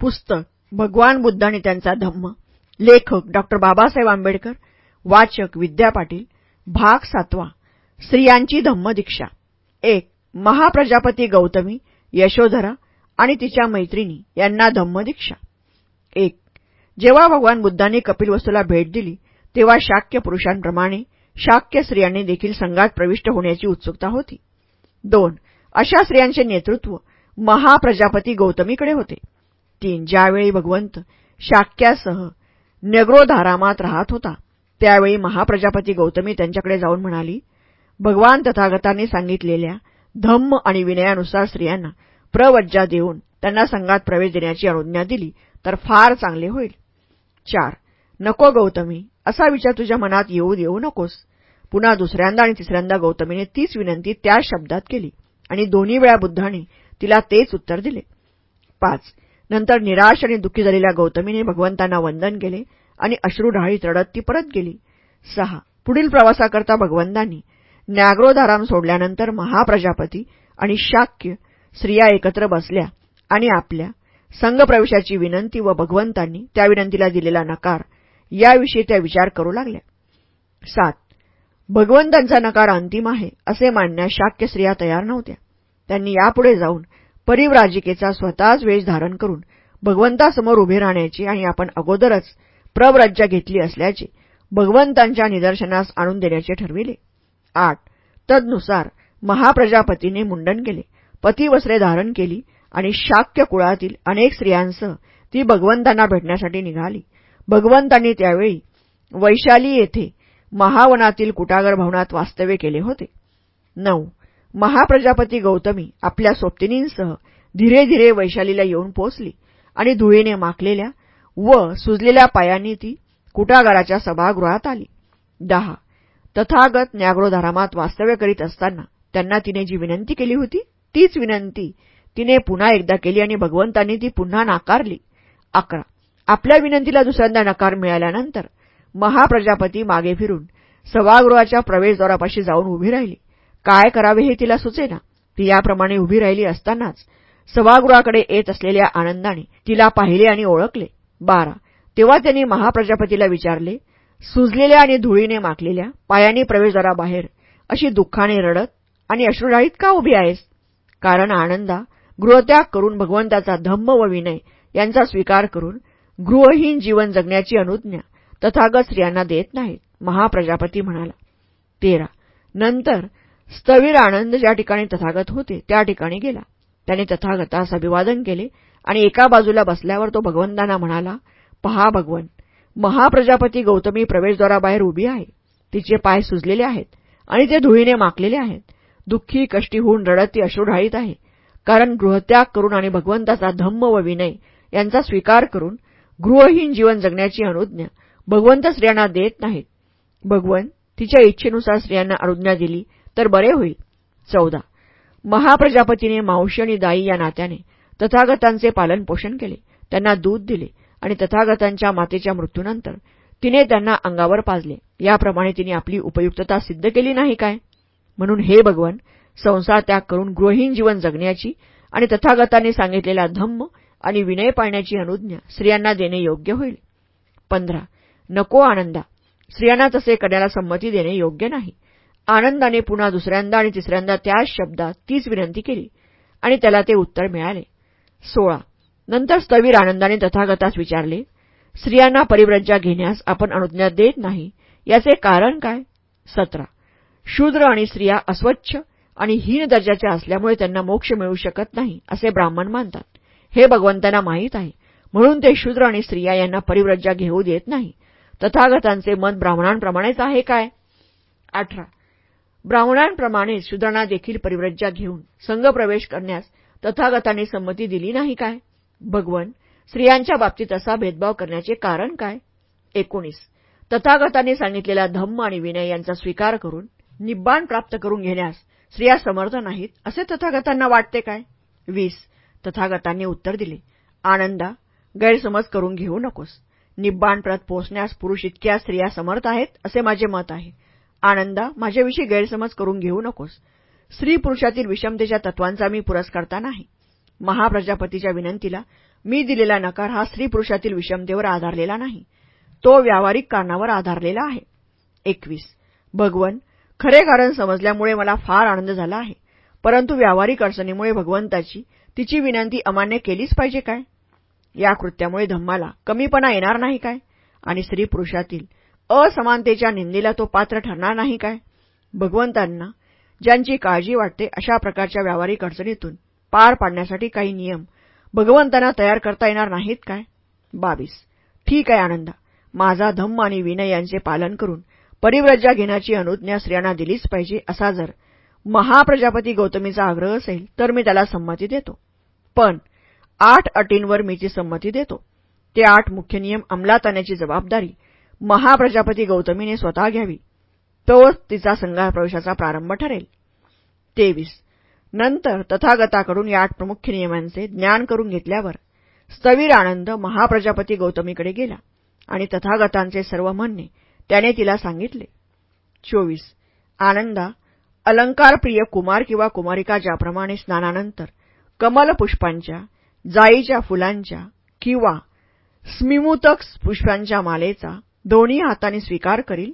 पुस्तक भगवान बुद्ध आणि त्यांचा धम्म. लेखक डॉ बाबासाहेब आंबेडकर वाचक विद्या पाटील भाग सातवा स्त्रियांची धम्मदीक्षा एक महाप्रजापती गौतमी यशोधरा आणि तिच्या मैत्रिणी यांना धम्मदीक्षा एक जेव्हा भगवान बुद्धांनी कपिलवस्तूला भेट दिली तेव्हा शाक्य पुरुषांप्रमाणे शाक्य स्त्रियांनी देखील संघात प्रविष्ट होण्याची उत्सुकता होती. दोन अशा स्त्रियांचे नेतृत्व महाप्रजापती गौतमीकडे होते. तीन ज्यावेळी भगवंत शाक्यासह नगरोधारामात राहत होता. त्यावेळी महाप्रजापती गौतमी त्यांच्याकडे जाऊन म्हणाली भगवान तथागतांनी सांगितलेल्या धम्म आणि विनयानुसार स्त्रियांना प्रवज्जा देऊन त्यांना संघात प्रवेश देण्याची अनुज्ञा दिली तर फार चांगले होईल. चार नको गौतमी असा विचार तुझ्या मनात येऊ देऊ नकोस. पुन्हा दुसऱ्यांदा आणि तिसऱ्यांदा गौतमीने तीच विनंती त्याच शब्दात केली आणि दोन्ही वेळा बुद्धाने तिला तेच उत्तर दिले. पाच नंतर निराश आणि दुःखी झालेल्या गौतमीने भगवंतांना वंदन केले आणि अश्रू ढाळीत रडत ती परत गेली. सहा. पुढील प्रवासाकरता भगवंतांनी न्याग्रोधाराम सोडल्यानंतर महाप्रजापती आणि शाक्य स्त्रिया एकत्र बसल्या आणि आपल्या संघप्रवेशाची विनंती व भगवंतांनी त्या विनंतीला दिलेला नकार याविषयी त्या विचार करू लागल्या. सात. भगवंतांचा नकार अंतिम आहे असे मानण्यास शाक्य स्त्रिया तयार नव्हत्या. त्यांनी यापुढे जाऊन परिव्राजिकेचा स्वतःच वेश धारण करून भगवंतासमोर उभे राहण्याची आणि आपण अगोदरच प्रवराज्या घेतली असल्याचे भगवंतांच्या निदर्शनास आणून देण्याचे ठरविले. आठ. तदनुसार महाप्रजापतीने मुंडन केले पतिवस्त्रे धारण केली आणि शाक्य कुळातील अनेक स्त्रियांसह ती भगवंतांना भेटण्यासाठी निघाली. भगवंतांनी त्यावेळी वैशाली येथे महावनातील कुटागर भवनात वास्तव्य केले होते. नऊ. महाप्रजापती गौतमी आपल्या सोबतिनींसह धीरे धीरे वैशालीला येऊन पोचली आणि धुळीने माखलेल्या व सुजलेल्या पायांनी ती कुटागाराच्या सभागृहात आली. दहा. तथागत न्याग्रोधारामात वास्तव्य करीत असताना त्यांना तिने जी विनंती केली होती तीच विनंती तिने पुन्हा एकदा केली आणि भगवंतांनी ती पुन्हा नाकारली. अकरा. आपल्या विनंतीला दुसऱ्यांदा नकार मिळाल्यानंतर महाप्रजापती मागे फिरून सभागृहाच्या प्रवेशद्वारापाशी जाऊन उभी राहिली. काय करावे हे तिला सुचेना. ती याप्रमाणे उभी राहिली असतानाच सभागृहाकडे येत असलेल्या आनंदाने तिला पाहिले आणि ओळखले. बारा. तेव्हा त्यांनी महाप्रजापतीला विचारले सुजलेल्या आणि धुळीने माखलेल्या पायांनी प्रवेशद्वाराबाहेर अशी दुःखाने रडत आणि अश्रुराळीत का उभी आहेस? कारण आनंदा गृहत्याग करून भगवंताचा धम्म व विनय यांचा स्वीकार करून गृहहीन जीवन जगण्याची अनुज्ञा तथागत स्त्रियांना देत नाहीत महाप्रजापती म्हणाला. तेरा. नंतर स्थवीर आनंद ज्या ठिकाणी तथागत होते त्या ठिकाणी गेला. त्याने तथागतास अभिवादन केले आणि एका बाजूला बसल्यावर तो भगवंतांना म्हणाला पहा भगवन महाप्रजापती गौतमी प्रवेशद्वाराबाहेर उभी आहे. तिचे पाय सुजलेले आहेत आणि ते धुळीने माकलेले आहेत. दुःखी कष्टी होऊन रडत ती अश्रुढाळीत आहे. कारण गृहत्याग करून आणि भगवंताचा धम्म व विनय यांचा स्वीकार करून गृहहीन जीवन जगण्याची अनुज्ञा भगवंत स्त्रियांना देत नाहीत. भगवन तिच्या इच्छेनुसार स्त्रियांना अनुज्ञा दिली. तर बरे होईल. चौदा. महाप्रजापतीने मावशी आणि दाई या नात्याने तथागतांचे पालनपोषण केले. त्यांना दूध दिले आणि तथागतांच्या मातेच्या मृत्यूनंतर तिने त्यांना अंगावर पाजले. याप्रमाणे तिने आपली उपयुक्तता सिद्ध केली नाही काय? म्हणून हे भगवान संसार त्याग करून गृहहीन जीवन जगण्याची आणि तथागतांनी सांगितलेला धम्म आणि विनय पाळण्याची अनुज्ञा स्त्रियांना देणे योग्य होईल. पंधरा. नको आनंदा. स्त्रियांना तसे करण्याला संमती देणे योग्य नाही. आनंदाने पुन्हा दुसऱ्यांदा आणि तिसऱ्यांदा त्याच शब्दात तीच विनंती केली आणि त्याला ते उत्तर मिळाले. सोळा. नंतर स्थवीर आनंदाने तथागतास विचारले स्त्रियांना परिव्रज्जा घेण्यास आपण अनुज्ञा देत नाही याचे कारण काय? सतरा. शूद्र आणि स्त्रिया अस्वच्छ आणि हीन दर्जाच्या असल्यामुळे त्यांना मोक्ष मिळू शकत नाही असे ब्राह्मण मानतात. हे भगवंतांना माहीत आहे. म्हणून ते शूद्र आणि स्त्रिया यांना परिव्रज्जा घेऊ देत नाही. तथागतांचे मत ब्राह्मणांप्रमाणेच आहे काय? अठरा. ब्राह्मणांप्रमाणे शूद्रांना देखील परिव्रज्या घेऊन संघप्रवेश करण्यास तथागतांनी संमती दिली नाही काय? भगवन स्त्रियांच्या बाबतीत असा भेदभाव करण्याचे कारण काय? एकोणीस. तथागतांनी सांगितलेला धम्म आणि विनय यांचा स्वीकार करून निब्बाण प्राप्त करून घेण्यास स्त्रिया समर्थ नाहीत असे तथागतांना वाटते काय? वीस. तथागतांनी उत्तर दिले आनंदा गैरसमज करून घेऊ नकोस. निब्बाण प्रत पोचण्यास पुरुष इतक्या स्त्रिया समर्थ आहेत असे माझे मत आहे. आनंदा माझ्याविषयी गैरसमज करून घेऊ नकोस. स्त्री पुरुषातील विषमतेच्या तत्वांचा मी पुरस्कर्ता नाही. महाप्रजापतीच्या विनंतीला मी दिलेला नकार हा स्त्री पुरुषातील विषमतेवर आधारलेला नाही. तो व्यावहारिक कारणावर आधारलेला आहे. एकवीस. भगवन खरे कारण समजल्यामुळे मला फार आनंद झाला आहे. परंतु व्यावहारिक अडचणीमुळे भगवंताची तिची विनंती अमान्य केलीच पाहिजे काय? या कृत्यामुळे धम्माला कमीपणा येणार नाही काय? आणि स्त्री पुरुषातील असमानतेच्या निंदेला तो पात्र ठरणार नाही काय? भगवंतांना ज्यांची काळजी वाटते अशा प्रकारच्या व्यावहारिक अडचणीतून पार पाडण्यासाठी काही नियम भगवंतांना तयार करता येणार नाहीत काय? बावीस. ठीक आहे आनंदा. माझा धम्म आणि विनय यांचे पालन करून परिव्रज्जा घेण्याची अनुज्ञा स्त्रियांना दिलीच पाहिजे असा जर महाप्रजापती गौतमीचा आग्रह असेल तर मी त्याला संमती देतो. पण आठ अटींवर मी ती संमती देतो. ते आठ मुख्य नियम अंमलात आणण्याची जबाबदारी महाप्रजापती गौतमीने स्वतः घ्यावी. तोच तिचा संघात प्रवेशाचा प्रारंभ ठरेल. तेवीस. नंतर तथागताकडून या आठ प्रमुख नियमांचे ज्ञान करून घेतल्यावर स्थवीर आनंद महाप्रजापती गौतमीकडे गेला आणि तथागतांचे सर्व म्हणणे त्याने तिला सांगितले. चोवीस. आनंदा अलंकारप्रिय कुमार किंवा कुमारिका ज्याप्रमाणे स्नानानंतर कमल पुष्पांच्या जाईच्या फुलांच्या किंवा स्मिमुतक पुष्पांच्या मालेचा दोन्ही हाताने स्वीकार करील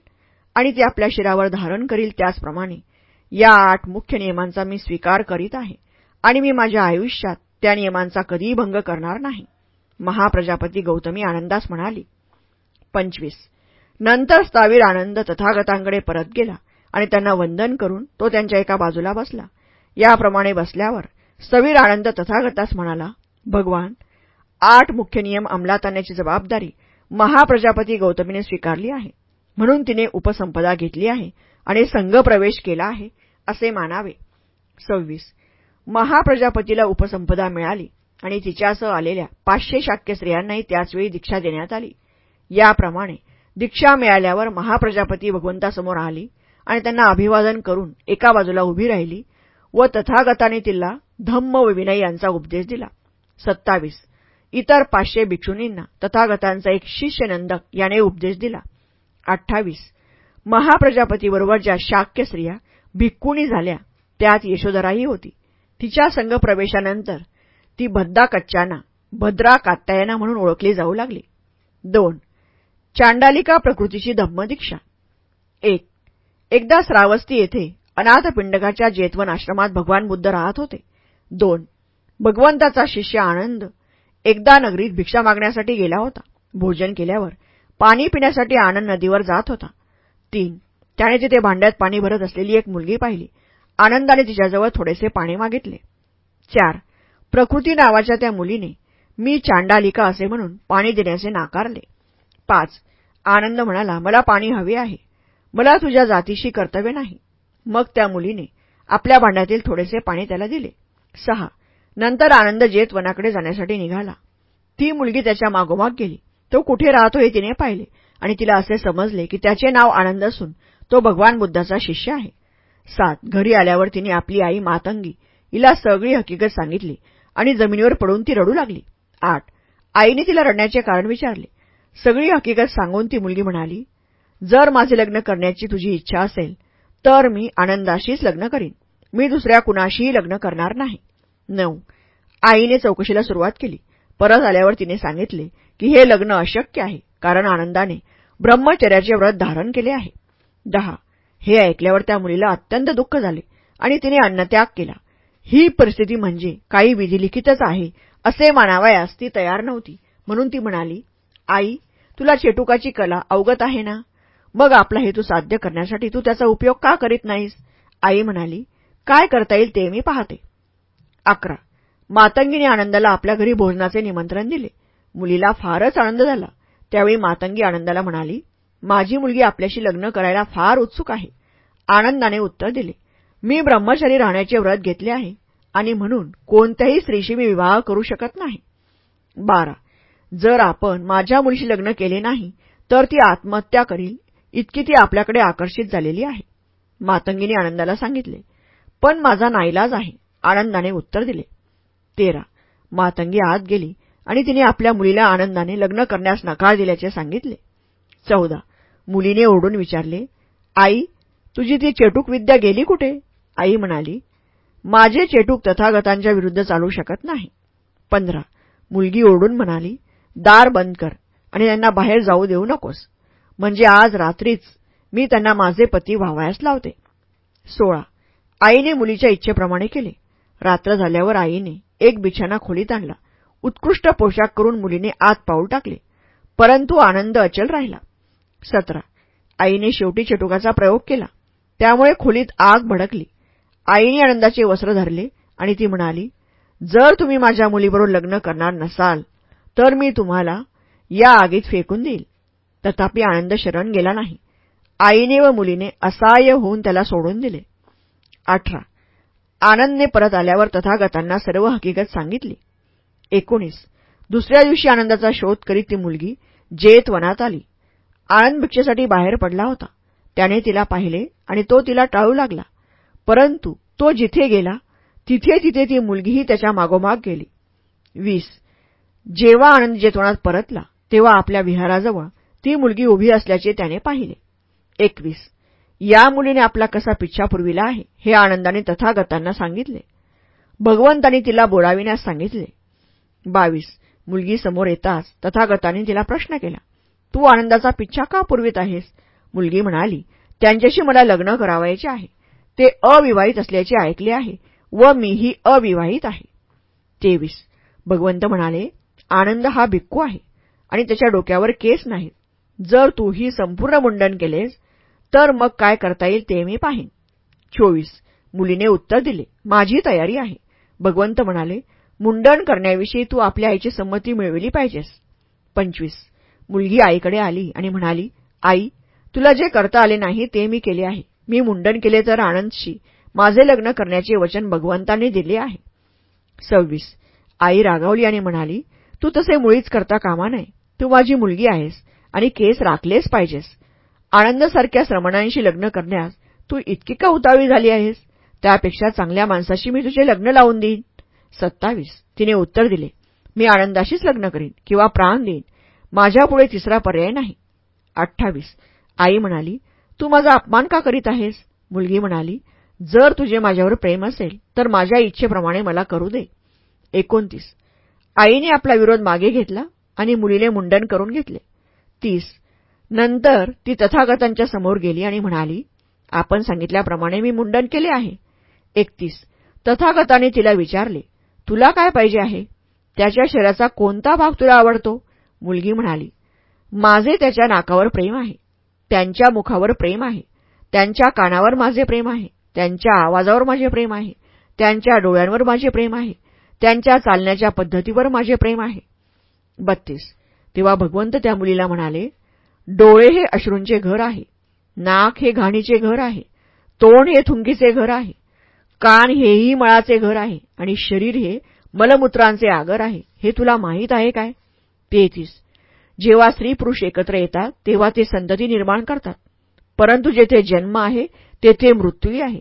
आणि ते आपल्या शिरावर धारण करील त्याचप्रमाणे. या आठ मुख्य नियमांचा मी स्वीकार करीत आहे आणि मी माझ्या आयुष्यात त्या नियमांचा कधीही भंग करणार नाही. महाप्रजापती गौतमी आनंदास म्हणाली पंचवीस. नंतर स्थावीर आनंद तथागतांकडे परत गेला आणि त्यांना वंदन करून तो त्यांच्या एका बाजूला बसला. याप्रमाणे बसल्यावर स्थवीर आनंद तथागतास म्हणाला भगवान आठ मुख्य नियम अंमलात आणण्याची जबाबदारी महाप्रजापती गौतमीने स्वीकारली आहे. म्हणून तिने उपसंपदा घेतली आहे आणि संघप्रवेश केला आहे असे मानावे. सव्वीस. महाप्रजापतीला उपसंपदा मिळाली आणि तिच्यासह आलेल्या पाचशे शाक्य स्त्रियांनाही त्याचवेळी दीक्षा देण्यात आली. याप्रमाणे दीक्षा मिळाल्यावर महाप्रजापती भगवंतासमोर आली आणि त्यांना अभिवादन करून एका बाजूला उभी राहिली व तथागताने तिला धम्म व विनय यांचा उपदेश दिला. सत्तावीस. इतर पाचशे भिक्षुनींना तथागतांचा एक शिष्यनंदक याने उपदेश दिला. अठ्ठावीस. महाप्रजापतीबरोबर ज्या शाक्य स्त्रिया भिक्कुणी झाल्या त्यात यशोधराही होती. तिच्या संघप्रवेशानंतर ती भद्दा कच्चाना भद्रा कात्यायना म्हणून ओळखली जाऊ लागली. दोन. चांडालिका प्रकृतीची धम्मदीक्षा. एक. एकदा श्रावस्ती येथे अनाथपिंडकाच्या जेतवन आश्रमात भगवान बुद्ध राहत होते. दोन. भगवंताचा शिष्य आनंद एकदा नगरीत भिक्षा मागण्यासाठी गेला होता. भोजन केल्यावर पाणी पिण्यासाठी आनंद नदीवर जात होता. तीन त्याने तिथे भांड्यात पाणी भरत असलेली एक मुलगी पाहिली. आनंदाने तिच्याजवळ थोडेसे पाणी मागितले. चार प्रकृती नावाच्या त्या मुलीने मी चांडालिका असे म्हणून पाणी देण्याचे नाकारले. पाच आनंद म्हणाला मला पाणी हवे आहे. मला तुझ्या जातीशी कर्तव्य नाही. मग त्या मुलीने आपल्या भांड्यातील थोडेसे पाणी त्याला दिले. सहा नंतर आनंद जेत वनाकडे जाण्यासाठी निघाला. ती मुलगी त्याच्या मागोमाग गेली. तो कुठे राहतो हे तिने पाहिले आणि तिला असे समजले की त्याचे नाव आनंद असून तो भगवान बुद्धाचा शिष्य आहे. सात घरी आल्यावर तिने आपली आई मातंगी हिला सगळी हकीकत सांगितली आणि जमिनीवर पडून ती रडू लागली. आठ आईने तिला रडण्याचे कारण विचारले. सगळी हकीकत सांगून ती मुलगी म्हणाली जर माझे लग्न करण्याची तुझी इच्छा असेल तर मी आनंदाशीच लग्न करीन. मी दुसऱ्या कुणाशीही लग्न करणार नाही. नऊ. आईने चौकशीला सुरुवात केली. परत आल्यावर तिने सांगितले की हे लग्न अशक्य आहे कारण आनंदाने ब्रह्मचर्याचे व्रत धारण केले आहे. दहा. हे ऐकल्यावर त्या मुलीला अत्यंत दुःख झाले आणि तिने अन्नत्याग केला. ही परिस्थिती म्हणजे काही विधिलिखितच आहे असे मानावयास ती तयार नव्हती. म्हणून ती म्हणाली आई तुला चेटुकाची कला अवगत आहे ना? मग आपला हेतू साध्य करण्यासाठी तू त्याचा उपयोग का करीत नाहीस? आई म्हणाली काय करता येईल ते मी पाहते. अकरा. मातंगीने आनंदाला आपल्या घरी भोजनाचे निमंत्रण दिले. मुलीला फारच आनंद झाला. त्यावेळी मातंगी आनंदाला म्हणाली माझी मुलगी आपल्याशी लग्न करायला फार उत्सुक आहे. आनंदाने उत्तर दिले मी ब्रह्मचारी राहण्याचे व्रत घेतले आहे आणि म्हणून कोणत्याही स्त्रीशी मी विवाह करू शकत नाही. बारा. जर आपण माझ्या मुलीशी लग्न केले नाही तर ती आत्महत्या करील. इतकी ती आपल्याकडे आकर्षित झालेली आहे. मातंगीने आनंदाला सांगितले पण माझा नाईलाज आहे. आनंदाने उत्तर दिले. तेरा. मातंगी आत गेली आणि तिने आपल्या मुलीला आनंदाने लग्न करण्यास नकार दिल्याचे सांगितले. चौदा. मुलीने ओरडून विचारले आई तुझी ती चेटूक विद्या गेली कुठे? आई म्हणाली माझे चेटूक तथागतांच्या विरुद्ध चालू शकत नाही. पंधरा. मुलगी ओरडून म्हणाली दार बंद कर आणि त्यांना बाहेर जाऊ देऊ नकोस. म्हणजे आज रात्रीच मी त्यांना माझे पती व्हावयास लावते. सोळा. आईने मुलीच्या इच्छेप्रमाणे केले. रात्र झाल्यावर आईने एक बिछाना खोलीत आणला. उत्कृष्ट पोशाख करून मुलीने आत पाऊल टाकले. परंतु आनंद अचल राहिला. सतरा. आईने शेवटी चटुकाचा प्रयोग केला. त्यामुळे खोलीत आग भडकली. आईने आनंदाचे वस्त्र धरले आणि ती म्हणाली जर तुम्ही माझ्या मुलीबरोबर लग्न करणार नसाल तर मी तुम्हाला या आगीत फेकून देईल. तथापि आनंद शरण गेला नाही. आईने व मुलीने असहाय्य होऊन त्याला सोडून दिले. अठरा. आनंदने परत आल्यावर तथागतांना सर्व हकीकत सांगितली. एकोणीस. दुसऱ्या दिवशी आनंदाचा शोध करीत ती मुलगी जेत वनात आली. आनंद भिक्षेसाठी बाहेर पडला होता. त्याने तिला पाहिले आणि तो तिला टाळू लागला. परंतु तो जिथे गेला तिथे तिथे ती मुलगीही त्याच्या मागोमाग गेली. वीस. जेव्हा आनंद जेतवनात परतला तेव्हा आपल्या विहाराजवळ ती मुलगी उभी असल्याचे त्याने पाहिले. एकवीस. या मुलीने आपला कसा पिच्छा पुरविला आहे हे आनंदाने तथागतांना सांगितले. भगवंतांनी तिला बोलाविण्यास सांगितले. बावीस. मुलगी समोर येताच तथागतांनी तिला प्रश्न केला तू आनंदाचा पिच्छा का पुरवित आहेस? मुलगी म्हणाली त्यांच्याशी मला लग्न करावायचे आहे. ते अविवाहित असल्याचे ऐकले आहे व मीही अविवाहित आहे. तेवीस. भगवंत म्हणाले आनंद हा भिक्खू आहे आणि त्याच्या डोक्यावर केस नाहीत. जर तू ही संपूर्ण मुंडन केलेस तर मग काय करता येईल ते मी पाहीन. चोवीस. मुलीने उत्तर दिले माझी तयारी आहे. भगवंत म्हणाले मुंडन करण्याविषयी तू आपल्या आईची संमती मिळविली पाहिजेस. पंचवीस. मुलगी आईकडे आली आणि म्हणाली आई तुला जे करता आले नाही ते मी केले आहे. मी मुंडन केले तर आनंदशी. माझे लग्न करण्याचे वचन भगवंतांनी दिले आहे. सव्वीस. आई रागावली आणि म्हणाली तू तसे मुळीच करता कामा नये. तू माझी मुलगी आहेस आणि केस राखलेच पाहिजेस. आनंदसारख्या श्रमणांशी लग्न करण्यास तू इतकी का उतावी झाली आहेस? त्यापेक्षा चांगल्या माणसाशी मी तुझे लग्न लावून देईन. सत्तावीस. तिने उत्तर दिले. मी आनंदाशीच लग्न करीन किंवा प्राण देईन. माझ्यापुढे तिसरा पर्याय नाही. अठ्ठावीस. आई म्हणाली तू माझा अपमान का करीत आहेस? मुलगी म्हणाली जर तुझे माझ्यावर प्रेम असेल तर माझ्या इच्छेप्रमाणे मला करू दे. एकोणतीस. आईने आपला विरोध मागे घेतला आणि मुलीने मुंडन करून घेतले. तीस. नंतर ती तथागतांच्या समोर गेली आणि म्हणाली आपण सांगितल्याप्रमाणे मी मुंडन केले आहे. एकतीस तथागताने तिला विचारले तुला काय पाहिजे आहे? त्याच्या शरीराचा कोणता भाग तुला आवडतो? मुलगी म्हणाली माझे त्याच्या नाकावर प्रेम आहे त्यांच्या मुखावर प्रेम आहे त्यांच्या कानावर माझे प्रेम आहे त्यांच्या आवाजावर माझे प्रेम आहे त्यांच्या डोळ्यांवर माझे प्रेम आहे त्यांच्या चालण्याच्या पद्धतीवर माझे प्रेम आहे. बत्तीस तेव्हा भगवंत त्या मुलीला म्हणाले डोळे हे अश्रूंचे घर आहे. नाक हे घाणीचे घर आहे. तोंड हे थुंकीचे घर आहे. कान हेही मळाचे घर आहे आणि शरीर हे मलमूत्रांचे आगर आहे. हे तुला माहीत आहे काय? तेहतीस. जेव्हा स्त्री पुरुष एकत्र येतात तेव्हा ते संतती निर्माण करतात. परंतु जेथे जन्म आहे तेथे मृत्यूही आहे.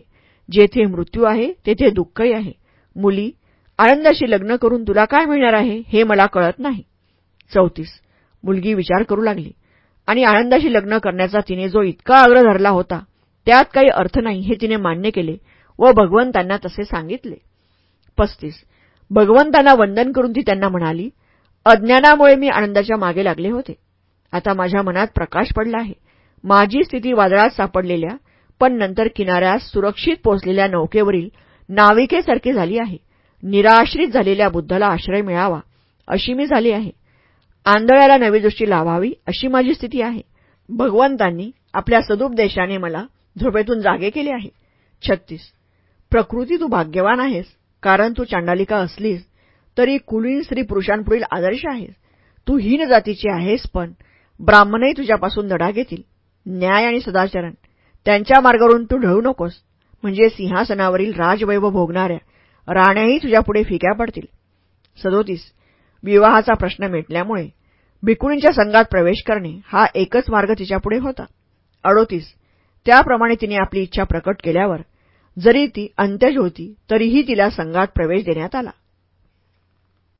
जेथे मृत्यू आहे तेथे दुःखही आहे. मुली आनंदाशी लग्न करून तुला काय मिळणार आहे हे मला कळत नाही. चौतीस. मुलगी विचार करू लागली. आणि आनंदाशी लग्न करण्याचा तिने जो इतका आग्रह धरला होता त्यात काही अर्थ नाही हे तिने मान्य केले व भगवंतांना तसे सांगितले. पस्तीस. भगवंतांना वंदन करून ती त्यांना म्हणाली अज्ञानामुळे मी आनंदाच्या मागे लागले होते. आता माझ्या मनात प्रकाश पडला आहे. माझी स्थिती वादळात सापडलेल्या पण नंतर किनाऱ्यास सुरक्षित पोचलेल्या नौकेवरील नाविकेसारखी झाली आहे. निराश्रित झालेल्या बुद्धाला आश्रय मिळावा अशी मी झाली आहे. आंधळ्याला नवी दृष्टी लावावी अशी माझी स्थिती आहे. भगवंतांनी आपल्या सदुपदेशाने मला झोपेतून जागे केले आहे. छत्तीस. प्रकृती तू भाग्यवान आहेस कारण तू चांडालिका असलीस तरी कुलीन स्त्री पुरुषांपुढील आदर्श आहेस. तू हीन जातीची आहेस पण ब्राह्मणही तुझ्यापासून दडा घेतील. न्याय आणि सदाचरण. त्यांच्या मार्गावरून तू ढळू नकोस. म्हणजे सिंहासनावरील राजवैभव भोगणाऱ्या राण्याही तुझ्यापुढे फिक्या पडतील. सदोतीस. विवाहाचा प्रश्न मिटल्यामुळे भिकुणींच्या संघात प्रवेश करणे हा एकच मार्ग तिच्यापुढे होता. अडोतीस. त्याप्रमाणे तिने आपली इच्छा प्रकट केल्यावर जरी ती अंत्यज होती तरीही तिला संघात प्रवेश देण्यात आला.